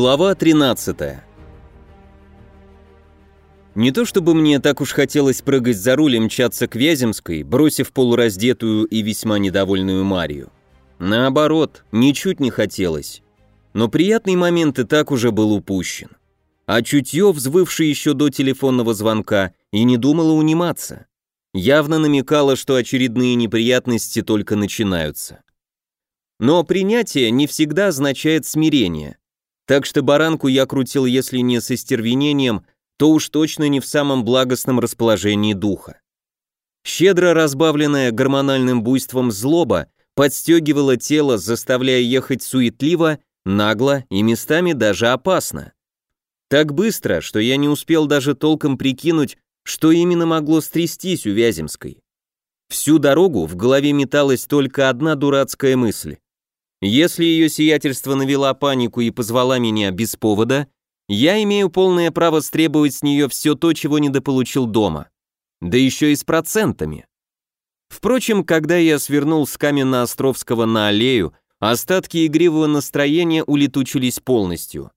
Глава 13 Не то чтобы мне так уж хотелось прыгать за руль и мчаться к Вяземской, бросив полураздетую и весьма недовольную Марию. Наоборот, ничуть не хотелось. Но приятный момент и так уже был упущен. А чутье, взвывшее еще до телефонного звонка, и не думало униматься. Явно намекало, что очередные неприятности только начинаются. Но принятие не всегда означает смирение. Так что баранку я крутил, если не с истервенением, то уж точно не в самом благостном расположении духа. Щедро разбавленная гормональным буйством злоба подстегивала тело, заставляя ехать суетливо, нагло и местами даже опасно. Так быстро, что я не успел даже толком прикинуть, что именно могло стрястись у Вяземской. Всю дорогу в голове металась только одна дурацкая мысль. Если ее сиятельство навела панику и позвала меня без повода, я имею полное право стребовать с нее все то, чего недополучил дома. Да еще и с процентами. Впрочем, когда я свернул с Каменно-Островского на аллею, остатки игривого настроения улетучились полностью.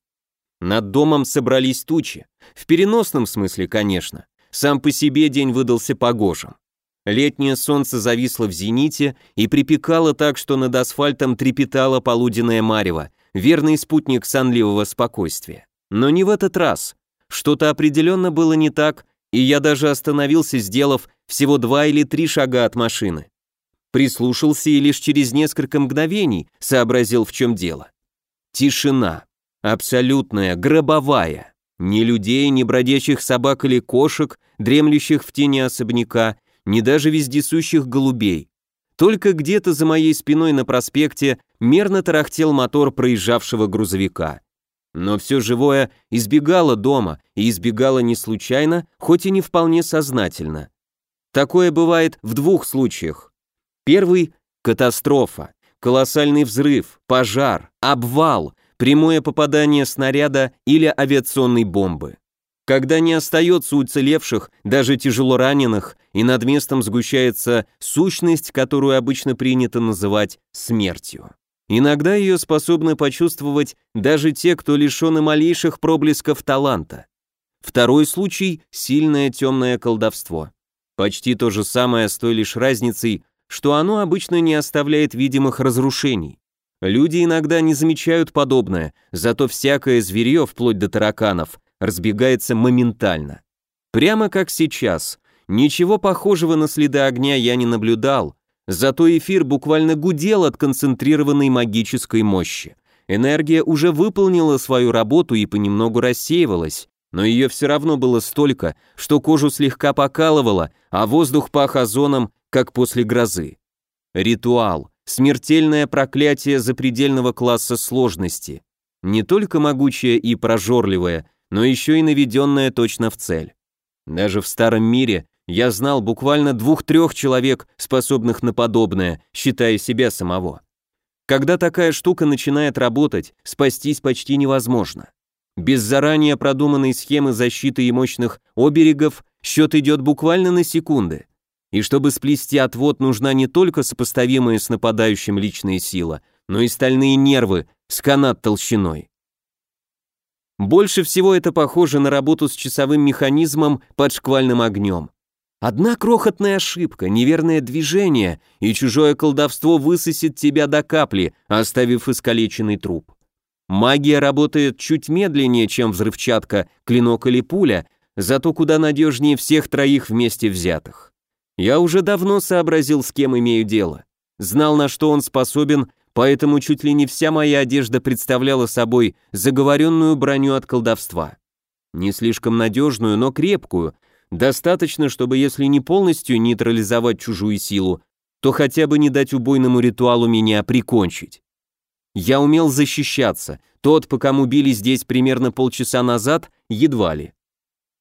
Над домом собрались тучи. В переносном смысле, конечно. Сам по себе день выдался погожим. Летнее солнце зависло в зените и припекало так, что над асфальтом трепетало полуденное марево, верный спутник сонливого спокойствия. Но не в этот раз. Что-то определенно было не так, и я даже остановился, сделав всего два или три шага от машины. Прислушался и лишь через несколько мгновений сообразил, в чем дело. Тишина. Абсолютная, гробовая. Ни людей, ни бродячих собак или кошек, дремлющих в тени особняка, ни даже вездесущих голубей. Только где-то за моей спиной на проспекте мерно тарахтел мотор проезжавшего грузовика. Но все живое избегало дома, и избегало не случайно, хоть и не вполне сознательно. Такое бывает в двух случаях. Первый – катастрофа, колоссальный взрыв, пожар, обвал, прямое попадание снаряда или авиационной бомбы когда не остается уцелевших, даже тяжело раненых, и над местом сгущается сущность, которую обычно принято называть смертью. Иногда ее способны почувствовать даже те, кто лишен и малейших проблесков таланта. Второй случай – сильное темное колдовство. Почти то же самое с той лишь разницей, что оно обычно не оставляет видимых разрушений. Люди иногда не замечают подобное, зато всякое зверье, вплоть до тараканов, разбегается моментально. Прямо как сейчас. Ничего похожего на следы огня я не наблюдал, зато эфир буквально гудел от концентрированной магической мощи. Энергия уже выполнила свою работу и понемногу рассеивалась, но ее все равно было столько, что кожу слегка покалывало, а воздух пах озоном, как после грозы. Ритуал. Смертельное проклятие запредельного класса сложности. Не только могучее и прожорливое, но еще и наведенная точно в цель. Даже в старом мире я знал буквально двух-трех человек, способных на подобное, считая себя самого. Когда такая штука начинает работать, спастись почти невозможно. Без заранее продуманной схемы защиты и мощных оберегов счет идет буквально на секунды. И чтобы сплести отвод, нужна не только сопоставимая с нападающим личная сила, но и стальные нервы с канат толщиной. Больше всего это похоже на работу с часовым механизмом под шквальным огнем. Одна крохотная ошибка, неверное движение, и чужое колдовство высосет тебя до капли, оставив искалеченный труп. Магия работает чуть медленнее, чем взрывчатка, клинок или пуля, зато куда надежнее всех троих вместе взятых. Я уже давно сообразил, с кем имею дело. Знал, на что он способен, поэтому чуть ли не вся моя одежда представляла собой заговоренную броню от колдовства. Не слишком надежную, но крепкую, достаточно, чтобы если не полностью нейтрализовать чужую силу, то хотя бы не дать убойному ритуалу меня прикончить. Я умел защищаться, тот, по кому били здесь примерно полчаса назад, едва ли.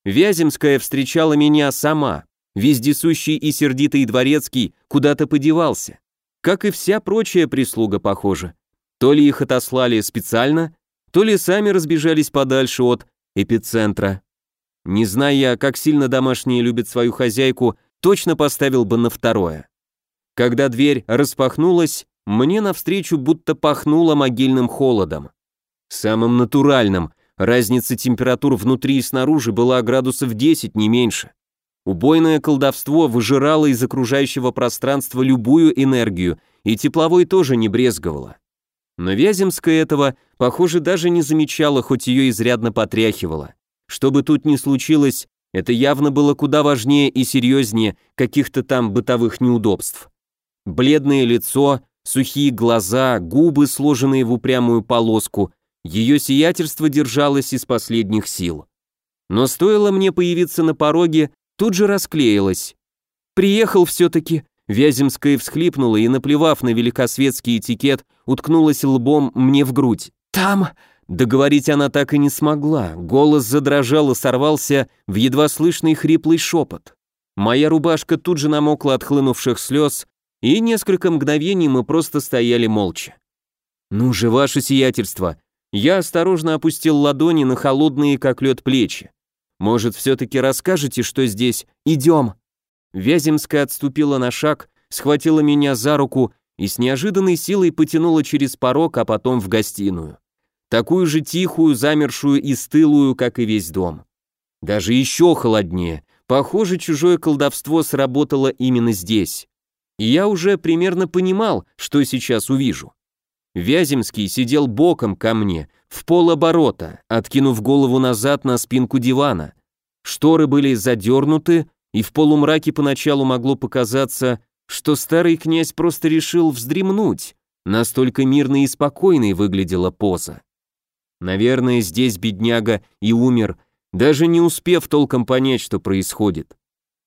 Вяземская встречала меня сама, вездесущий и сердитый дворецкий куда-то подевался. Как и вся прочая прислуга, похоже. То ли их отослали специально, то ли сами разбежались подальше от эпицентра. Не зная, как сильно домашние любят свою хозяйку, точно поставил бы на второе. Когда дверь распахнулась, мне навстречу будто пахнуло могильным холодом. Самым натуральным. Разница температур внутри и снаружи была градусов 10, не меньше. Убойное колдовство выжирало из окружающего пространства любую энергию, и тепловой тоже не брезговало. Но Вяземская этого, похоже, даже не замечала, хоть ее изрядно потряхивало. Что бы тут ни случилось, это явно было куда важнее и серьезнее каких-то там бытовых неудобств. Бледное лицо, сухие глаза, губы, сложенные в упрямую полоску, ее сиятельство держалось из последних сил. Но стоило мне появиться на пороге, тут же расклеилась. «Приехал все-таки», Вяземская всхлипнула и, наплевав на великосветский этикет, уткнулась лбом мне в грудь. «Там...» Договорить она так и не смогла, голос задрожал и сорвался в едва слышный хриплый шепот. Моя рубашка тут же намокла от хлынувших слез, и несколько мгновений мы просто стояли молча. «Ну же, ваше сиятельство!» Я осторожно опустил ладони на холодные, как лед, плечи. «Может, все-таки расскажете, что здесь? Идем!» Вяземская отступила на шаг, схватила меня за руку и с неожиданной силой потянула через порог, а потом в гостиную. Такую же тихую, замершую и стылую, как и весь дом. Даже еще холоднее. Похоже, чужое колдовство сработало именно здесь. И я уже примерно понимал, что сейчас увижу. Вяземский сидел боком ко мне, в полоборота, откинув голову назад на спинку дивана. Шторы были задернуты, и в полумраке поначалу могло показаться, что старый князь просто решил вздремнуть, настолько мирной и спокойной выглядела поза. Наверное, здесь бедняга и умер, даже не успев толком понять, что происходит.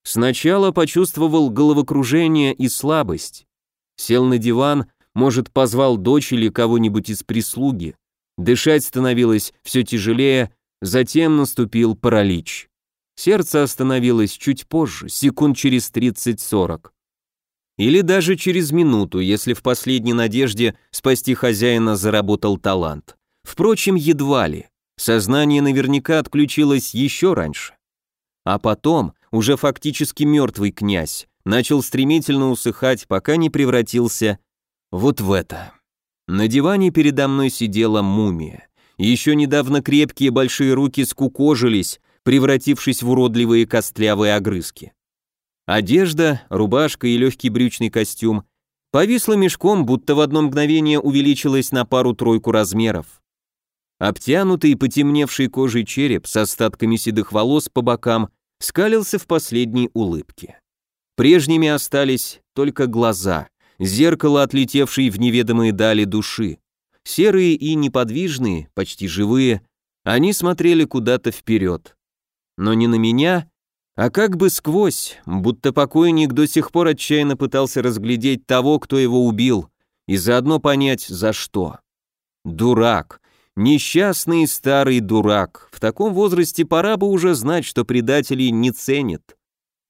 Сначала почувствовал головокружение и слабость. Сел на диван, может, позвал дочь или кого-нибудь из прислуги. Дышать становилось все тяжелее, затем наступил паралич. Сердце остановилось чуть позже, секунд через 30-40. Или даже через минуту, если в последней надежде спасти хозяина заработал талант. Впрочем, едва ли. Сознание наверняка отключилось еще раньше. А потом, уже фактически мертвый князь, начал стремительно усыхать, пока не превратился вот в это. На диване передо мной сидела мумия. Еще недавно крепкие большие руки скукожились, превратившись в уродливые костлявые огрызки. Одежда, рубашка и легкий брючный костюм повисла мешком, будто в одно мгновение увеличилась на пару-тройку размеров. Обтянутый потемневший кожей череп с остатками седых волос по бокам скалился в последней улыбке. Прежними остались только глаза, зеркало, отлетевшее в неведомые дали души. Серые и неподвижные, почти живые, они смотрели куда-то вперед но не на меня, а как бы сквозь, будто покойник до сих пор отчаянно пытался разглядеть того, кто его убил, и заодно понять, за что. Дурак. Несчастный старый дурак. В таком возрасте пора бы уже знать, что предателей не ценят.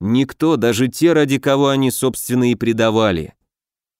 Никто, даже те, ради кого они, собственно, и предавали.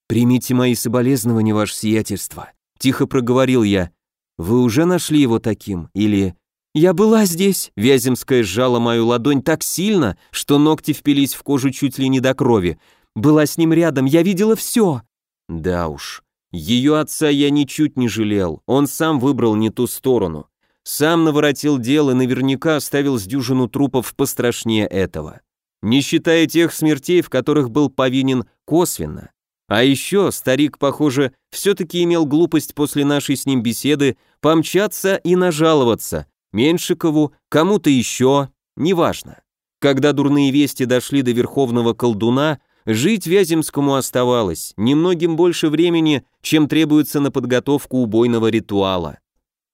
«Примите мои соболезнования, ваше сиятельство», — тихо проговорил я. «Вы уже нашли его таким? Или «Я была здесь!» Вяземская сжала мою ладонь так сильно, что ногти впились в кожу чуть ли не до крови. «Была с ним рядом, я видела все!» Да уж, ее отца я ничуть не жалел, он сам выбрал не ту сторону. Сам наворотил дело и наверняка оставил с дюжину трупов пострашнее этого. Не считая тех смертей, в которых был повинен косвенно. А еще старик, похоже, все-таки имел глупость после нашей с ним беседы помчаться и нажаловаться – Меньшикову, кому-то еще, неважно. Когда дурные вести дошли до верховного колдуна, жить Вяземскому оставалось немногим больше времени, чем требуется на подготовку убойного ритуала.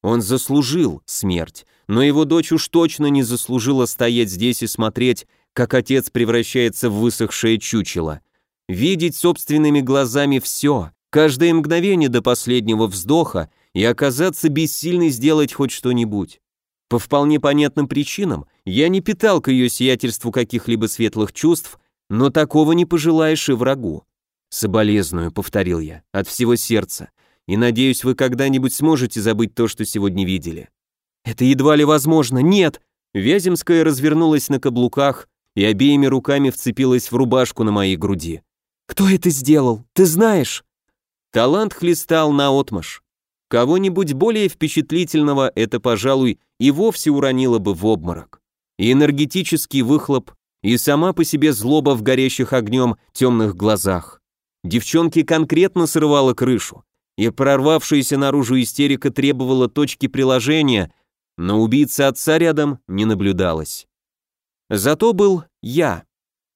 Он заслужил смерть, но его дочь уж точно не заслужила стоять здесь и смотреть, как отец превращается в высохшее чучело. Видеть собственными глазами все, каждое мгновение до последнего вздоха и оказаться бессильной сделать хоть что-нибудь. По вполне понятным причинам я не питал к ее сиятельству каких-либо светлых чувств, но такого не пожелаешь и врагу. «Соболезную», — повторил я, — «от всего сердца, и надеюсь, вы когда-нибудь сможете забыть то, что сегодня видели». «Это едва ли возможно, нет!» Вяземская развернулась на каблуках и обеими руками вцепилась в рубашку на моей груди. «Кто это сделал? Ты знаешь?» Талант хлестал наотмашь. Кого-нибудь более впечатлительного это, пожалуй, и вовсе уронило бы в обморок. И энергетический выхлоп, и сама по себе злоба в горящих огнем темных глазах. Девчонке конкретно срывала крышу, и прорвавшаяся наружу истерика требовала точки приложения, но убийца отца рядом не наблюдалось. Зато был я,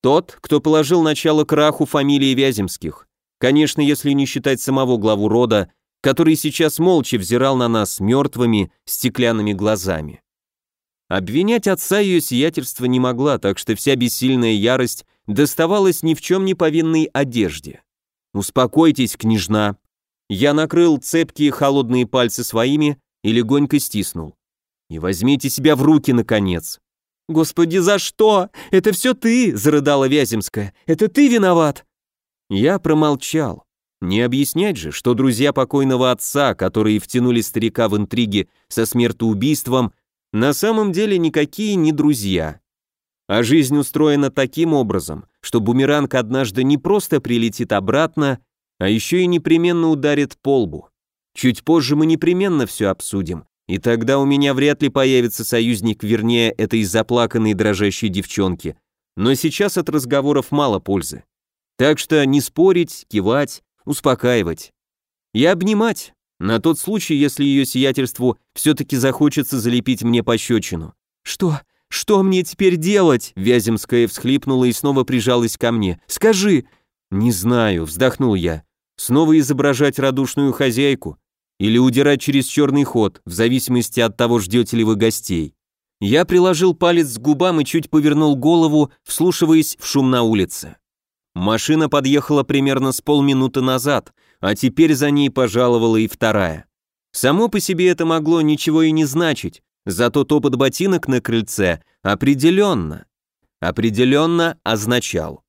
тот, кто положил начало краху фамилии Вяземских, конечно, если не считать самого главу рода, который сейчас молча взирал на нас мертвыми стеклянными глазами. Обвинять отца ее сиятельства не могла, так что вся бессильная ярость доставалась ни в чем не повинной одежде. «Успокойтесь, княжна». Я накрыл цепкие холодные пальцы своими и легонько стиснул. «И возьмите себя в руки, наконец». «Господи, за что? Это все ты!» — зарыдала Вяземская. «Это ты виноват!» Я промолчал. Не объяснять же, что друзья покойного отца, которые втянули старика в интриги со смертоубийством, на самом деле никакие не друзья. А жизнь устроена таким образом, что бумеранг однажды не просто прилетит обратно, а еще и непременно ударит по лбу. Чуть позже мы непременно все обсудим, и тогда у меня вряд ли появится союзник вернее этой заплаканной дрожащей девчонки. Но сейчас от разговоров мало пользы. Так что не спорить, кивать, успокаивать. И обнимать, на тот случай, если ее сиятельству все-таки захочется залепить мне пощечину. «Что? Что мне теперь делать?» Вяземская всхлипнула и снова прижалась ко мне. «Скажи!» «Не знаю», — вздохнул я. «Снова изображать радушную хозяйку? Или удирать через черный ход, в зависимости от того, ждете ли вы гостей?» Я приложил палец к губам и чуть повернул голову, вслушиваясь в шум на улице. Машина подъехала примерно с полминуты назад, а теперь за ней пожаловала и вторая. Само по себе это могло ничего и не значить, зато топот ботинок на крыльце определенно, определенно означал.